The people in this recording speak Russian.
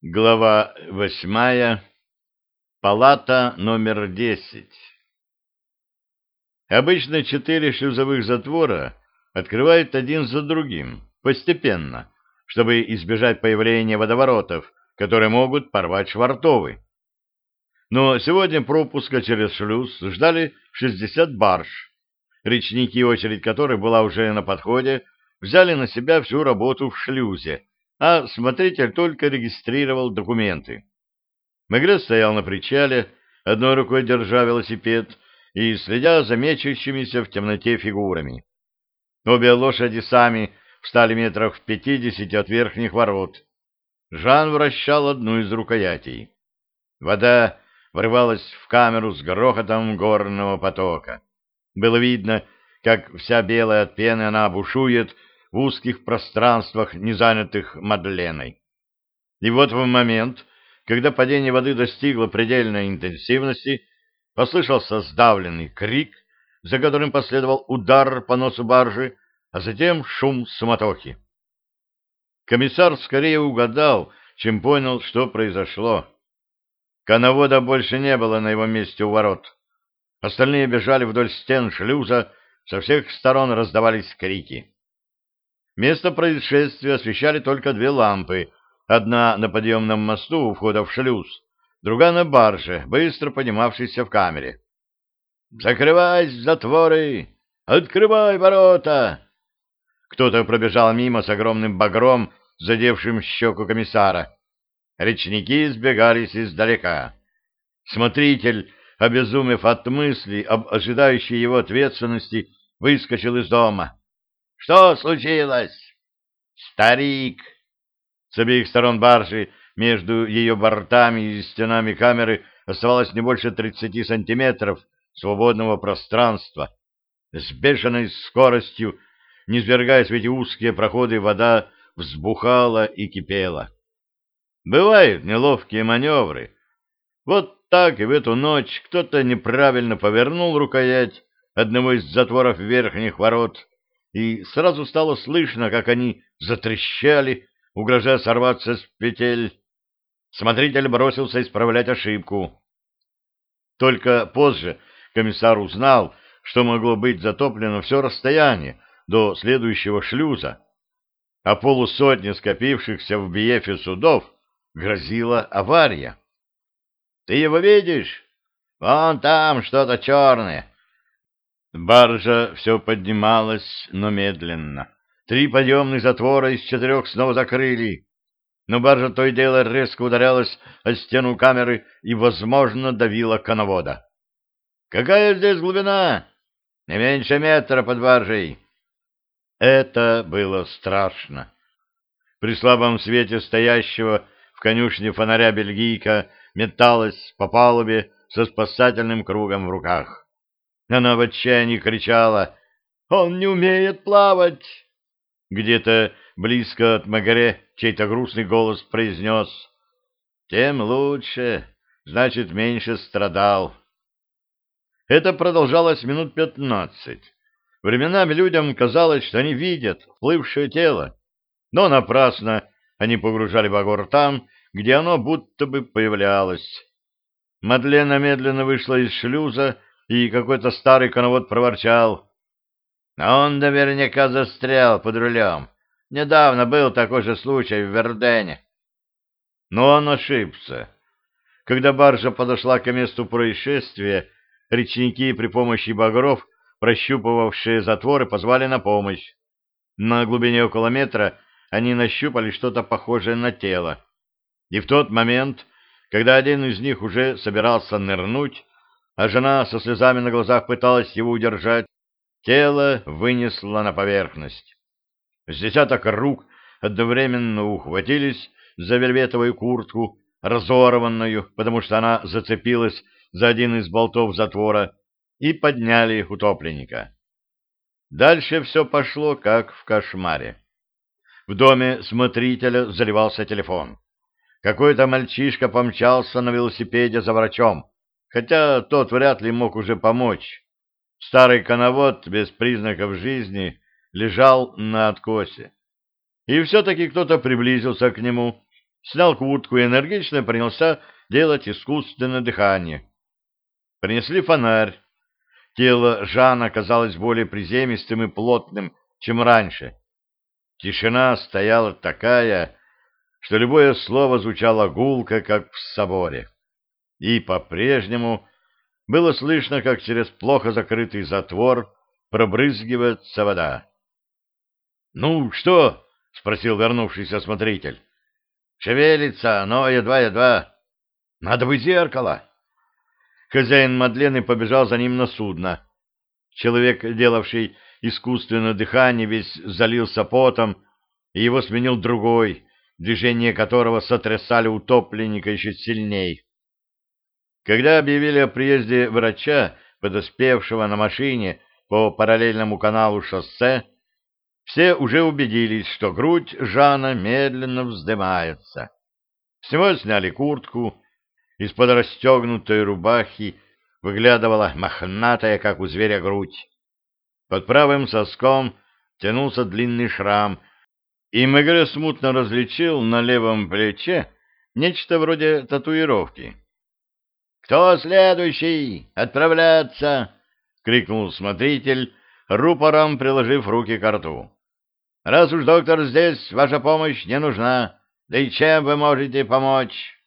Глава восьмая. Палата номер десять. Обычно четыре шлюзовых затвора открывают один за другим, постепенно, чтобы избежать появления водоворотов, которые могут порвать швартовы. Но сегодня пропуска через шлюз ждали 60 барж. Речники, очередь которых была уже на подходе, взяли на себя всю работу в шлюзе, а смотритель только регистрировал документы. Мегре стоял на причале, одной рукой держа велосипед и следя за мечущимися в темноте фигурами. Обе лошади сами встали метров в пятидесяти от верхних ворот. Жан вращал одну из рукоятей. Вода врывалась в камеру с грохотом горного потока. Было видно, как вся белая от пены она бушует в узких пространствах, не занятых Мадленой. И вот в момент, когда падение воды достигло предельной интенсивности, послышался сдавленный крик, за которым последовал удар по носу баржи, а затем шум суматохи. Комиссар скорее угадал, чем понял, что произошло. Коновода больше не было на его месте у ворот. Остальные бежали вдоль стен шлюза, со всех сторон раздавались крики. Место происшествия освещали только две лампы, одна на подъемном мосту у входа в шлюз, другая на барже, быстро поднимавшейся в камере. «Закрывай затворы! Открывай ворота!» Кто-то пробежал мимо с огромным багром, задевшим щеку комиссара. Речники сбегались издалека. Смотритель, обезумев от мысли об ожидающей его ответственности, выскочил из дома. Что случилось? Старик! С обеих сторон баржи, между ее бортами и стенами камеры, оставалось не больше тридцати сантиметров свободного пространства. С бешеной скоростью, низвергаясь в эти узкие проходы, вода взбухала и кипела. Бывают неловкие маневры. Вот так и в эту ночь кто-то неправильно повернул рукоять одного из затворов верхних ворот, и сразу стало слышно, как они затрещали, угрожая сорваться с петель. Смотритель бросился исправлять ошибку. Только позже комиссар узнал, что могло быть затоплено все расстояние до следующего шлюза, а полусотни скопившихся в Биефе судов грозила авария. — Ты его видишь? Вон там что-то черное. Баржа все поднималась, но медленно. Три подъемных затвора из четырех снова закрыли. Но баржа то и дело резко ударялась о стену камеры и, возможно, давила коновода. «Какая здесь глубина?» «Не меньше метра под баржей». Это было страшно. При слабом свете стоящего в конюшне фонаря бельгийка металась по палубе со спасательным кругом в руках. Она в отчаянии кричала «Он не умеет плавать!» Где-то близко от Магаре чей-то грустный голос произнес «Тем лучше, значит, меньше страдал». Это продолжалось минут пятнадцать. Временами людям казалось, что они видят плывшее тело, но напрасно они погружали багор там, где оно будто бы появлялось. Мадлена медленно вышла из шлюза и какой-то старый коновод проворчал. Он наверняка застрял под рулем. Недавно был такой же случай в Вердене. Но он ошибся. Когда баржа подошла к месту происшествия, речники при помощи багров, прощупывавшие затворы, позвали на помощь. На глубине около метра они нащупали что-то похожее на тело. И в тот момент, когда один из них уже собирался нырнуть, а жена со слезами на глазах пыталась его удержать, тело вынесло на поверхность. С десяток рук одновременно ухватились за вельветовую куртку, разорванную, потому что она зацепилась за один из болтов затвора, и подняли утопленника. Дальше все пошло, как в кошмаре. В доме смотрителя заливался телефон. Какой-то мальчишка помчался на велосипеде за врачом хотя тот вряд ли мог уже помочь. Старый коновод без признаков жизни лежал на откосе. И все-таки кто-то приблизился к нему, снял куртку и энергично принялся делать искусственное дыхание. Принесли фонарь. Тело Жана казалось более приземистым и плотным, чем раньше. Тишина стояла такая, что любое слово звучало гулко, как в соборе. И по-прежнему было слышно, как через плохо закрытый затвор пробрызгивается вода. — Ну, что? — спросил вернувшийся смотритель. — Шевелится, но едва-едва. — Надо бы зеркало. Хозяин Мадлены побежал за ним на судно. Человек, делавший искусственное дыхание, весь залился потом, и его сменил другой, движение которого сотрясали утопленника еще сильней. Когда объявили о приезде врача, подоспевшего на машине по параллельному каналу шоссе, все уже убедились, что грудь Жана медленно вздымается. С него сняли куртку, из-под расстегнутой рубахи выглядывала мохнатая, как у зверя, грудь. Под правым соском тянулся длинный шрам, и Мегре смутно различил на левом плече нечто вроде татуировки. «Кто следующий? Отправляться!» — крикнул смотритель, рупором приложив руки к рту. «Раз уж доктор здесь, ваша помощь не нужна. Да и чем вы можете помочь?»